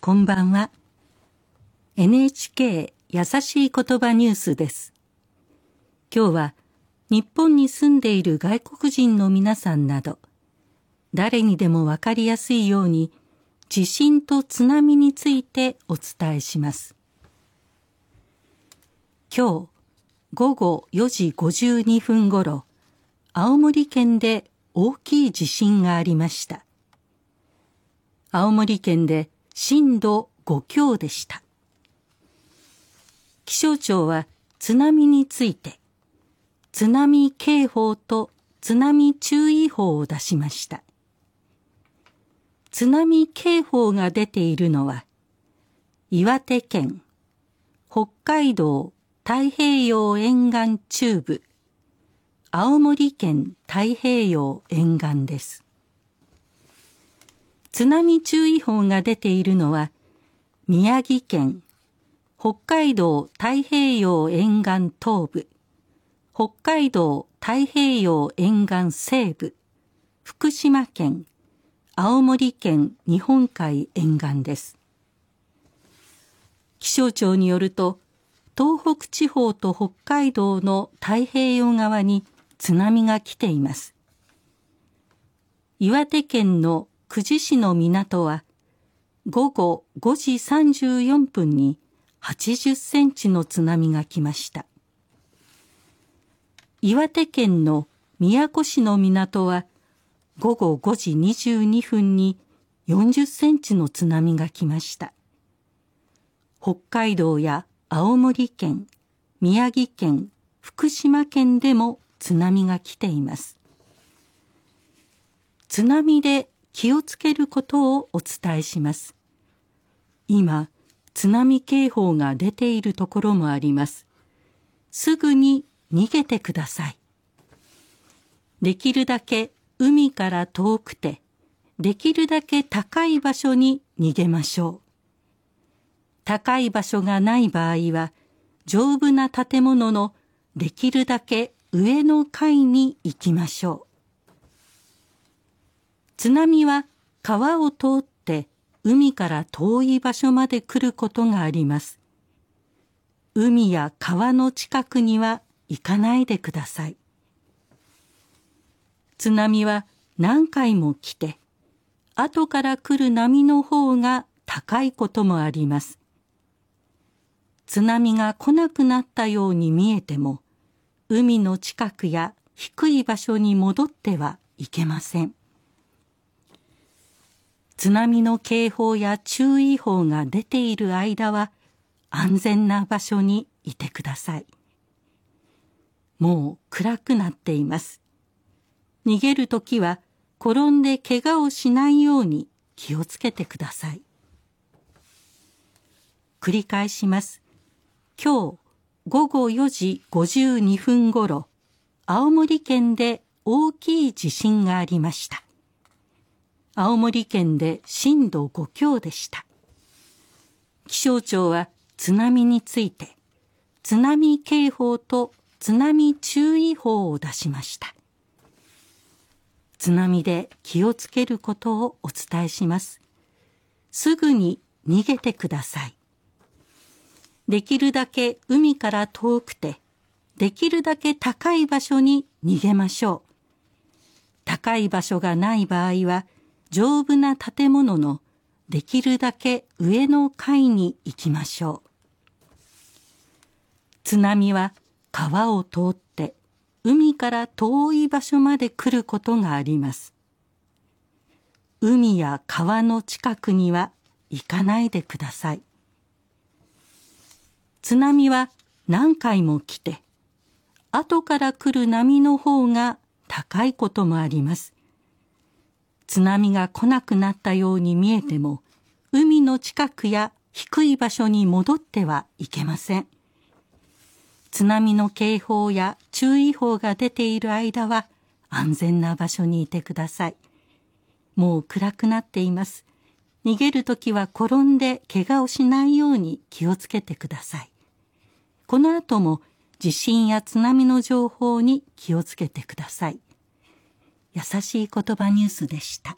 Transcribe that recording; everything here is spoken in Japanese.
こんばんは。NHK 優しい言葉ニュースです。今日は日本に住んでいる外国人の皆さんなど誰にでもわかりやすいように地震と津波についてお伝えします。今日午後4時52分ごろ青森県で大きい地震がありました。青森県で震度5強でした。気象庁は津波について津波警報と津波注意報を出しました。津波警報が出ているのは岩手県北海道太平洋沿岸中部青森県太平洋沿岸です。津波注意報が出ているのは宮城県北海道太平洋沿岸東部北海道太平洋沿岸西部福島県青森県日本海沿岸です。気象庁によると東北地方と北海道の太平洋側に津波が来ています。岩手県の久慈市の港は午後5時34分に80センチの津波が来ました。岩手県の宮古市の港は午後5時22分に40センチの津波が来ました。北海道や青森県宮城県福島県でも津波が来ています。津波で気をつけることをお伝えします。今津波警報が出ているところもあります。すぐに逃げてください。できるだけ海から遠くてできるだけ高い場所に逃げましょう。高い場所がない場合は丈夫な建物のできるだけ上の階に行きましょう。津波は川を通って海から遠い場所まで来ることがあります。海や川の近くには行かないでください。津波は何回も来て、後から来る波の方が高いこともあります。津波が来なくなったように見えても、海の近くや低い場所に戻ってはいけません。津波の警報や注意報が出ている間は安全な場所にいてください。もう暗くなっています。逃げるときは転んで怪我をしないように気をつけてください。繰り返します。今日午後4時52分ごろ、青森県で大きい地震がありました。青森県で震度5強でした。気象庁は津波について津波警報と津波注意報を出しました。津波で気をつけることをお伝えします。すぐに逃げてください。できるだけ海から遠くてできるだけ高い場所に逃げましょう。高い場所がない場合は丈夫な建物のできるだけ上の階に行きましょう。津波は川を通って海から遠い場所まで来ることがあります。海や川の近くには行かないでください。津波は何回も来て後から来る波の方が高いこともあります。津波が来なくなったように見えても海の近くや低い場所に戻ってはいけません。津波の警報や注意報が出ている間は安全な場所にいてください。もう暗くなっています。逃げるときは転んで怪我をしないように気をつけてください。この後も地震や津波の情報に気をつけてください。優しい言葉ニュースでした。